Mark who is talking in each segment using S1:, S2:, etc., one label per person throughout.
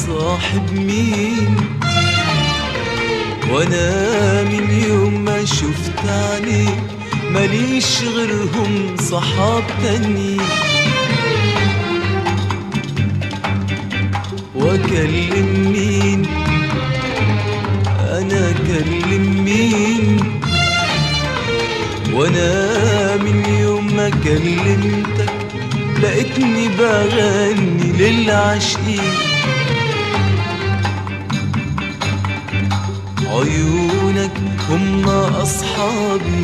S1: أصاحب مين؟ وأنا من يوم ما شفت عينيك ماليش غيرهم صحاب تانيين وأكلم مين؟ أنا أكلم مين؟ وأنا من يوم ما كلمتك لقيتني بغني للعاشقين عيونك هم أصحابي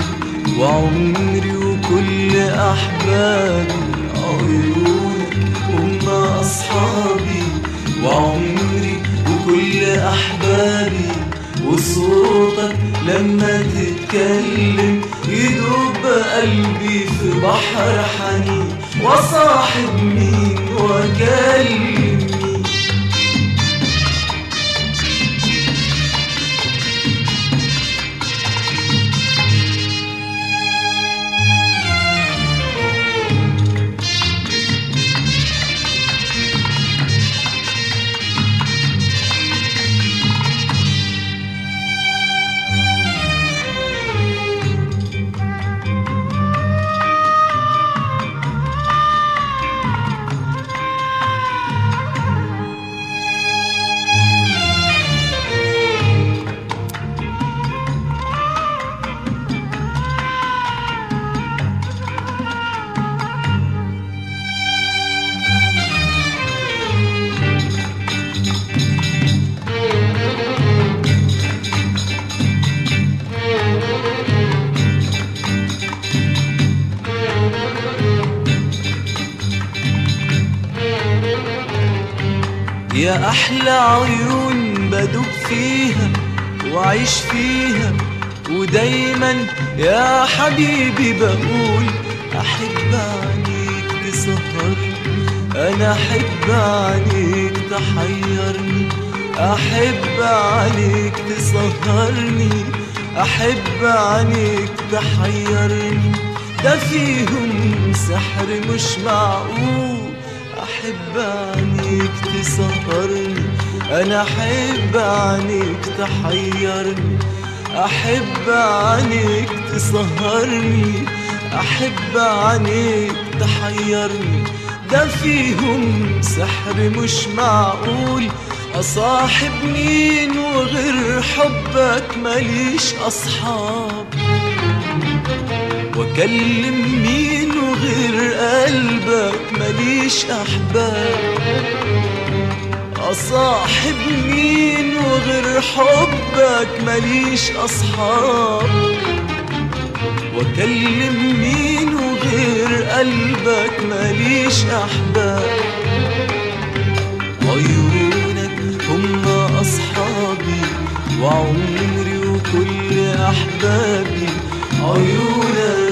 S1: وعمري وكل أحبابي. عيونك هم أصحابي وعمري وكل أحبابي. وصوتك لما تتكلم يدوب قلبي في بحر حنين وصاحب مين وأكلم؟ يا أحلى عيون بدوب فيها وعيش فيها ودايما يا حبيبي بقول أحب عينيك تسهرني أنا أحب عينيك تحيرني أحب عليك تسهرني أحب عليك تحيرني. ده فيهم سحر مش معقول. أحب عينيك تسهرني أنا أحب عينيك تحيرني أحب عينيك تسهرني أحب عينيك تحيرني ده فيهم سحر مش معقول أصاحب مين وغير حبك ماليش أصحاب. واكلم مين وغير قلبك ماليش أحباب. اصاحب مين وغير حبك ماليش أصحاب. وأكلم مين وغير قلبك ماليش أحباب. عيونك هم أصحابي وعمري وكل أحبابي. عيونك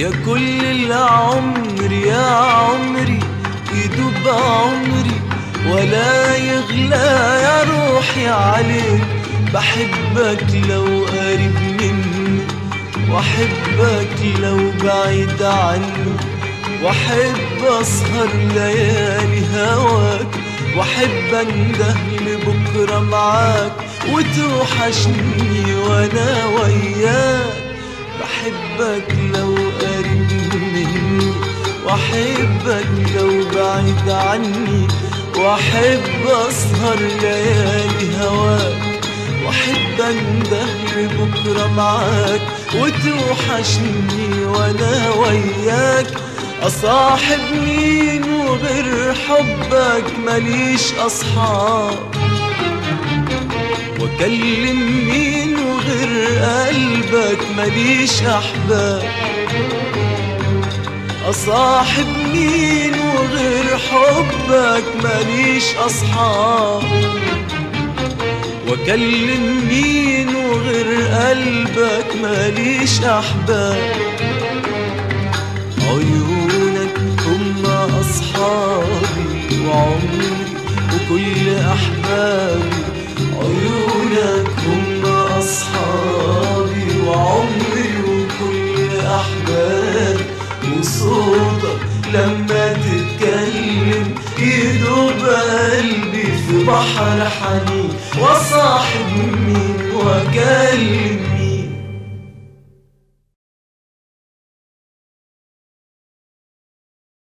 S1: يا كل العمر يا عمري يدوب عمري ولا يغلى يا روحي عليك. بحبك لو قريب مني وأحبك لو بعيد عني. وأحب أسهر ليالي هواك وأحب انده لبكره معاك. وتوحشني وأنا وياك. بحبك لو واحبك لو بعيد عني وأحب أسهر ليالي هواك. وأحب انده لبكره معاك وتوحشني وأنا وياك. أصاحب مين وغير حبك ماليش أصحاب. وأكلم مين وغير قلبك ماليش أحباب. اصاحب مين وغير حبك ماليش أصحاب. واكلم مين وغير قلبك ماليش أحباب. بحر حنين وصاحب مين واكلم